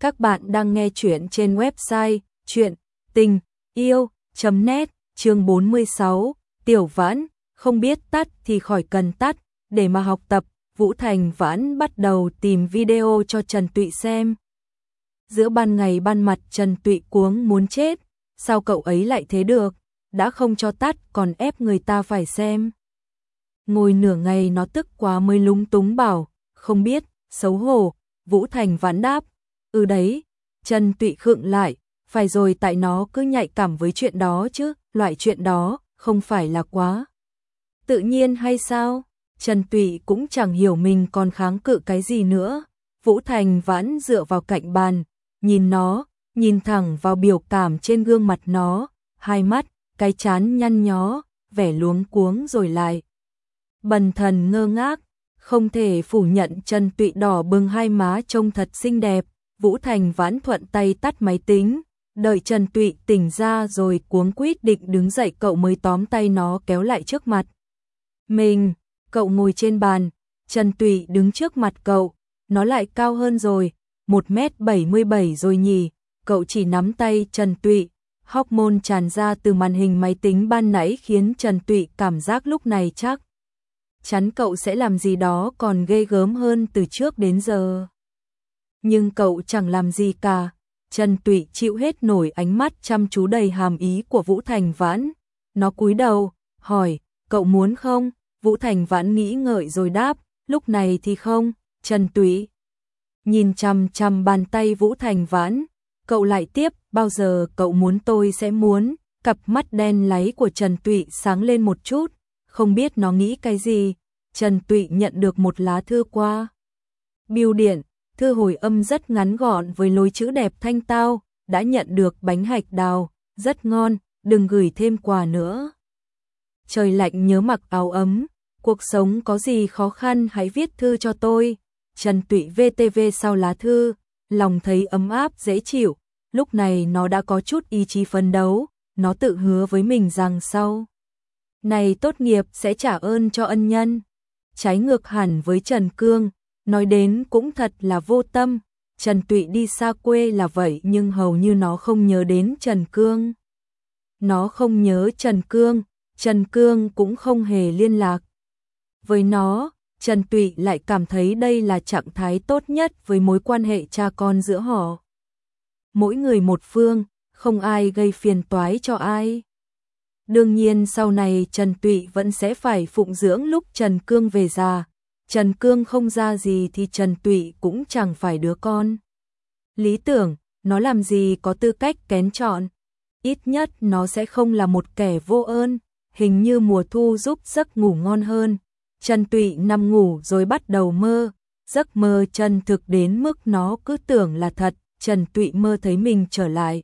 Các bạn đang nghe chuyện trên website chuyện tình yêu.net chương 46, Tiểu Vãn, không biết tắt thì khỏi cần tắt, để mà học tập, Vũ Thành Vãn bắt đầu tìm video cho Trần Tụy xem. Giữa ban ngày ban mặt Trần Tụy cuống muốn chết, sao cậu ấy lại thế được, đã không cho tắt còn ép người ta phải xem. Ngồi nửa ngày nó tức quá mới lúng túng bảo, không biết, xấu hổ, Vũ Thành Vãn đáp, Ừ đấy, Trần Tụy khựng lại, phải rồi tại nó cứ nhạy cảm với chuyện đó chứ, loại chuyện đó, không phải là quá. Tự nhiên hay sao? Trần Tụy cũng chẳng hiểu mình còn kháng cự cái gì nữa. Vũ Thành vãn dựa vào cạnh bàn, nhìn nó, nhìn thẳng vào biểu cảm trên gương mặt nó, hai mắt, cái chán nhăn nhó, vẻ luống cuống rồi lại. Bần thần ngơ ngác, không thể phủ nhận Trần Tụy đỏ bừng hai má trông thật xinh đẹp, Vũ Thành vãn thuận tay tắt máy tính, đợi Trần Tụy tỉnh ra rồi cuống quýt định đứng dậy cậu mới tóm tay nó kéo lại trước mặt. Mình, cậu ngồi trên bàn, Trần Tụy đứng trước mặt cậu, nó lại cao hơn rồi, 1m77 rồi nhỉ, cậu chỉ nắm tay Trần Tụy, hormone tràn ra từ màn hình máy tính ban nãy khiến Trần Tụy cảm giác lúc này chắc. Chắn cậu sẽ làm gì đó còn ghê gớm hơn từ trước đến giờ nhưng cậu chẳng làm gì cả. Trần Tụy chịu hết nổi ánh mắt chăm chú đầy hàm ý của Vũ Thành Vãn. Nó cúi đầu, hỏi, cậu muốn không? Vũ Thành Vãn nghĩ ngợi rồi đáp, lúc này thì không, Trần Tụy. Nhìn chăm chăm bàn tay Vũ Thành Vãn, cậu lại tiếp, bao giờ cậu muốn tôi sẽ muốn, cặp mắt đen láy của Trần Tụy sáng lên một chút, không biết nó nghĩ cái gì. Trần Tụy nhận được một lá thư qua. Biêu điện, thư hồi âm rất ngắn gọn với lối chữ đẹp thanh tao, đã nhận được bánh hạch đào, rất ngon, đừng gửi thêm quà nữa. Trời lạnh nhớ mặc áo ấm, cuộc sống có gì khó khăn hãy viết thư cho tôi. Trần Tụy VTV sau lá thư, lòng thấy ấm áp dễ chịu, lúc này nó đã có chút ý chí phấn đấu, nó tự hứa với mình rằng sau này tốt nghiệp sẽ trả ơn cho ân nhân. Trái ngược hẳn với Trần Cương, Nói đến cũng thật là vô tâm, Trần Tụy đi xa quê là vậy nhưng hầu như nó không nhớ đến Trần Cương. Nó không nhớ Trần Cương, Trần Cương cũng không hề liên lạc. Với nó, Trần Tụy lại cảm thấy đây là trạng thái tốt nhất với mối quan hệ cha con giữa họ. Mỗi người một phương, không ai gây phiền toái cho ai. Đương nhiên sau này Trần Tụy vẫn sẽ phải phụng dưỡng lúc Trần Cương về già, Trần Cương không ra gì thì Trần Tụy cũng chẳng phải đứa con. Lý tưởng, nó làm gì có tư cách kén chọn. Ít nhất nó sẽ không là một kẻ vô ơn, hình như mùa thu giúp giấc ngủ ngon hơn. Trần Tụy nằm ngủ rồi bắt đầu mơ, giấc mơ chân thực đến mức nó cứ tưởng là thật, Trần Tụy mơ thấy mình trở lại.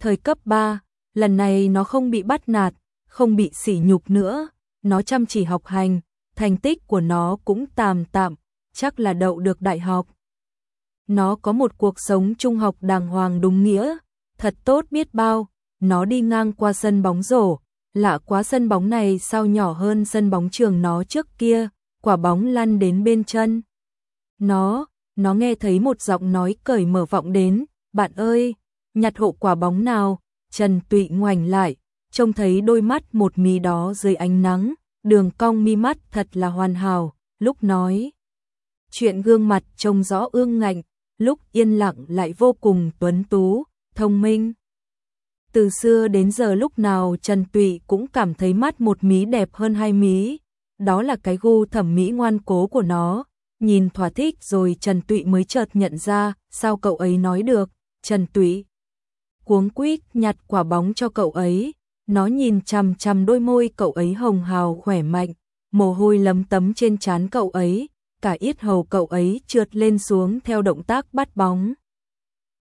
Thời cấp 3, lần này nó không bị bắt nạt, không bị sỉ nhục nữa, nó chăm chỉ học hành, thành tích của nó cũng tạm tạm, chắc là đậu được đại học. Nó có một cuộc sống trung học đàng hoàng đúng nghĩa, thật tốt biết bao, nó đi ngang qua sân bóng rổ, lạ quá sân bóng này sao nhỏ hơn sân bóng trường nó trước kia, quả bóng lăn đến bên chân. Nó, nó nghe thấy một giọng nói cởi mở vọng đến, bạn ơi, nhặt hộ quả bóng nào, Trần Tụy ngoảnh lại, trông thấy đôi mắt một mí đó dưới ánh nắng, đường cong mi mắt thật là hoàn hảo, lúc nói. Chuyện gương mặt trông rõ ương ngạnh, lúc yên lặng lại vô cùng tuấn tú, thông minh. Từ xưa đến giờ lúc nào Trần Tụy cũng cảm thấy mắt một mí đẹp hơn hai mí, đó là cái gu thẩm mỹ ngoan cố của nó. Nhìn thỏa thích rồi Trần Tụy mới chợt nhận ra, sao cậu ấy nói được, Trần Tụy. Cuống quýt nhặt quả bóng cho cậu ấy, nó nhìn chằm chằm đôi môi cậu ấy hồng hào khỏe mạnh, mồ hôi lấm tấm trên trán cậu ấy, cả yết hầu cậu ấy trượt lên xuống theo động tác bắt bóng.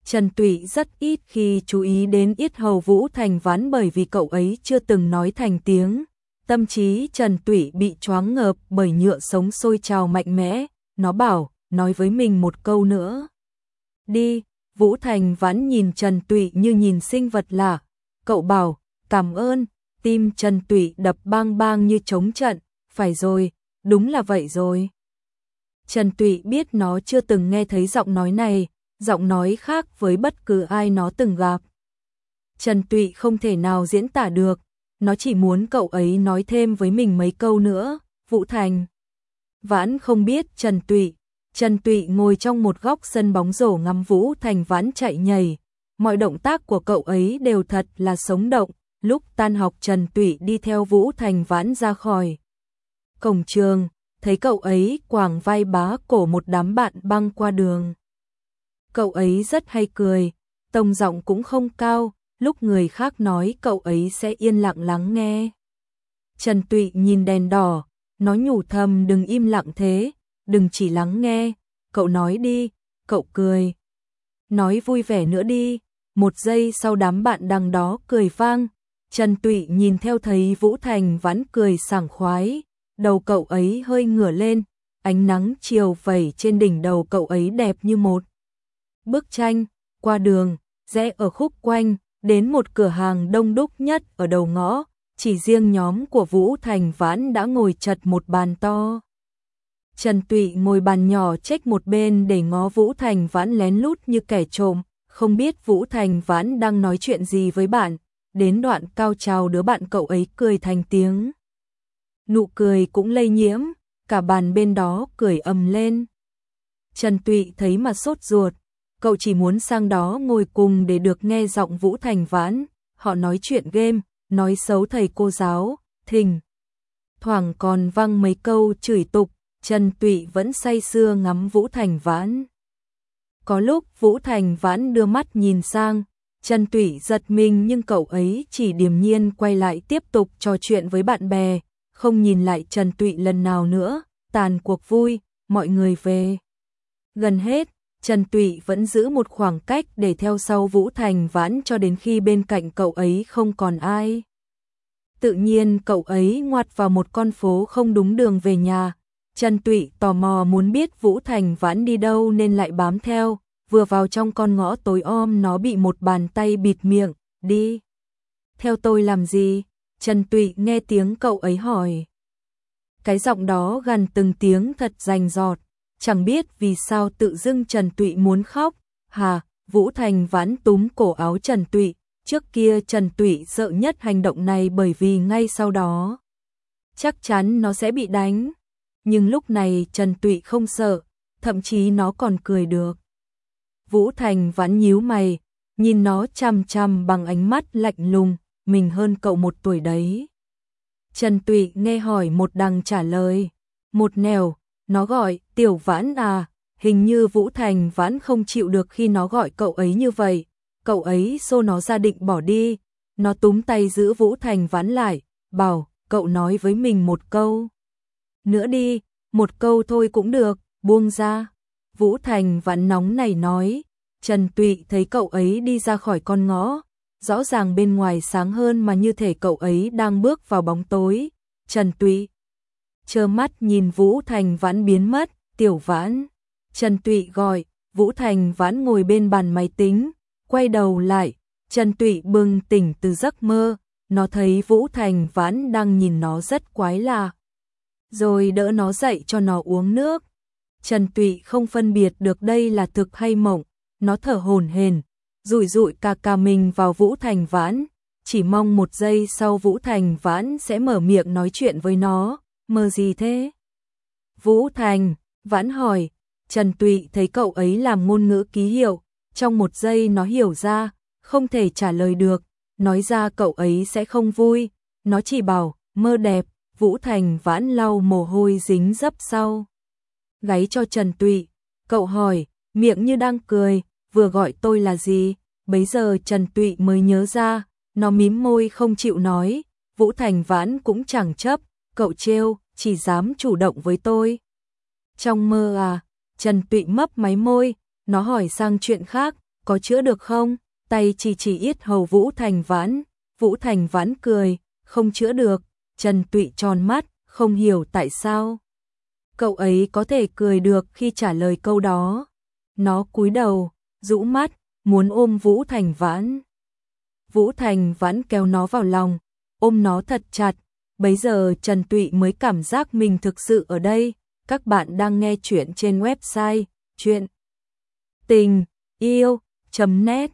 Trần Tụy rất ít khi chú ý đến yết hầu Vũ Thành ván bởi vì cậu ấy chưa từng nói thành tiếng. Tâm trí Trần Tụy bị choáng ngợp bởi nhựa sống sôi trào mạnh mẽ, nó bảo, nói với mình một câu nữa. Đi, Vũ Thành Vãn nhìn Trần Tụy như nhìn sinh vật lạ, cậu bảo, cảm ơn, tim Trần Tụy đập bang bang như chống trận, phải rồi, đúng là vậy rồi. Trần Tụy biết nó chưa từng nghe thấy giọng nói này, giọng nói khác với bất cứ ai nó từng gặp. Trần Tụy không thể nào diễn tả được, nó chỉ muốn cậu ấy nói thêm với mình mấy câu nữa, Vũ Thành. Vãn không biết Trần Tụy, Trần Tụy ngồi trong một góc sân bóng rổ ngắm Vũ Thành Vãn chạy nhảy, mọi động tác của cậu ấy đều thật là sống động, lúc tan học Trần Tụy đi theo Vũ Thành Vãn ra khỏi cổng trường, thấy cậu ấy quàng vai bá cổ một đám bạn băng qua đường. Cậu ấy rất hay cười, tông giọng cũng không cao, lúc người khác nói cậu ấy sẽ yên lặng lắng nghe. Trần Tụy nhìn đèn đỏ, nó nhủ thầm đừng im lặng thế, đừng chỉ lắng nghe, cậu nói đi, cậu cười. Nói vui vẻ nữa đi, một giây sau đám bạn đằng đó cười vang, Trần Tụy nhìn theo thấy Vũ Thành vãn cười sảng khoái, đầu cậu ấy hơi ngửa lên, ánh nắng chiều vẩy trên đỉnh đầu cậu ấy đẹp như một bức tranh, qua đường, rẽ ở khúc quanh, đến một cửa hàng đông đúc nhất ở đầu ngõ, chỉ riêng nhóm của Vũ Thành Vãn đã ngồi chật một bàn to. Trần Tụy ngồi bàn nhỏ trách một bên để ngó Vũ Thành Vãn lén lút như kẻ trộm, không biết Vũ Thành Vãn đang nói chuyện gì với bạn, đến đoạn cao trào đứa bạn cậu ấy cười thành tiếng. Nụ cười cũng lây nhiễm, cả bàn bên đó cười ầm lên. Trần Tụy thấy mà sốt ruột, cậu chỉ muốn sang đó ngồi cùng để được nghe giọng Vũ Thành Vãn, họ nói chuyện game, nói xấu thầy cô giáo, thình. Thoảng còn văng mấy câu chửi tục, Trần Tụy vẫn say sưa ngắm Vũ Thành Vãn. Có lúc Vũ Thành Vãn đưa mắt nhìn sang, Trần Tủy giật mình nhưng cậu ấy chỉ điềm nhiên quay lại tiếp tục trò chuyện với bạn bè, không nhìn lại Trần Tụy lần nào nữa, tàn cuộc vui, mọi người về. Gần hết, Trần Tụy vẫn giữ một khoảng cách để theo sau Vũ Thành Vãn cho đến khi bên cạnh cậu ấy không còn ai. Tự nhiên cậu ấy ngoặt vào một con phố không đúng đường về nhà. Trần Tụy tò mò muốn biết Vũ Thành Vãn đi đâu nên lại bám theo, vừa vào trong con ngõ tối om nó bị một bàn tay bịt miệng, đi. Theo tôi làm gì? Trần Tụy nghe tiếng cậu ấy hỏi. Cái giọng đó gần từng tiếng thật rành giọt, chẳng biết vì sao tự dưng Trần Tụy muốn khóc. Hà, Vũ Thành vãn túm cổ áo Trần Tụy, trước kia Trần Tụy sợ nhất hành động này bởi vì ngay sau đó chắc chắn nó sẽ bị đánh. Nhưng lúc này Trần Tụy không sợ, thậm chí nó còn cười được. Vũ Thành vẫn nhíu mày, nhìn nó chăm chăm bằng ánh mắt lạnh lùng, mình hơn cậu một tuổi đấy. Trần Tụy nghe hỏi một đằng trả lời, một nẻo, nó gọi, tiểu vãn à, hình như Vũ Thành vãn không chịu được khi nó gọi cậu ấy như vậy, cậu ấy xô nó ra định bỏ đi, nó túm tay giữ Vũ Thành vãn lại, bảo, cậu nói với mình một câu. Nữa đi, một câu thôi cũng được, buông ra. Vũ Thành vãn nóng này nói, Trần Tụy thấy cậu ấy đi ra khỏi con ngõ, rõ ràng bên ngoài sáng hơn mà như thể cậu ấy đang bước vào bóng tối. Trần Tụy trơ mắt nhìn Vũ Thành Vãn biến mất, tiểu vãn. Trần Tụy gọi, Vũ Thành Vãn ngồi bên bàn máy tính, quay đầu lại, Trần Tụy bừng tỉnh từ giấc mơ, nó thấy Vũ Thành Vãn đang nhìn nó rất quái lạ. Rồi đỡ nó dậy cho nó uống nước. Trần Tụy không phân biệt được đây là thực hay mộng, nó thở hổn hển, rủi rụi cà cà mình vào Vũ Thành Vãn, chỉ mong một giây sau Vũ Thành Vãn sẽ mở miệng nói chuyện với nó, mơ gì thế? Vũ Thành, Vãn hỏi, Trần Tụy thấy cậu ấy làm ngôn ngữ ký hiệu, trong một giây nó hiểu ra, không thể trả lời được, nói ra cậu ấy sẽ không vui, nó chỉ bảo, mơ đẹp, Vũ Thành Vãn lau mồ hôi dính dấp sau. Gáy cho Trần Tụy, cậu hỏi, miệng như đang cười, vừa gọi tôi là gì, bấy giờ Trần Tụy mới nhớ ra, nó mím môi không chịu nói, Vũ Thành Vãn cũng chẳng chấp, cậu trêu, chỉ dám chủ động với tôi. Trong mơ à, Trần Tụy mấp máy môi, nó hỏi sang chuyện khác, có chữa được không? Tay chỉ chỉ ít hầu Vũ Thành Vãn, Vũ Thành Vãn cười, không chữa được, Trần Tụy tròn mắt, không hiểu tại sao. Cậu ấy có thể cười được khi trả lời câu đó. Nó cúi đầu, rũ mắt, muốn ôm Vũ Thành Vãn. Vũ Thành Vãn kéo nó vào lòng, ôm nó thật chặt. Bấy giờ Trần Tụy mới cảm giác mình thực sự ở đây. Các bạn đang nghe chuyện trên website chuyện tình yêu.net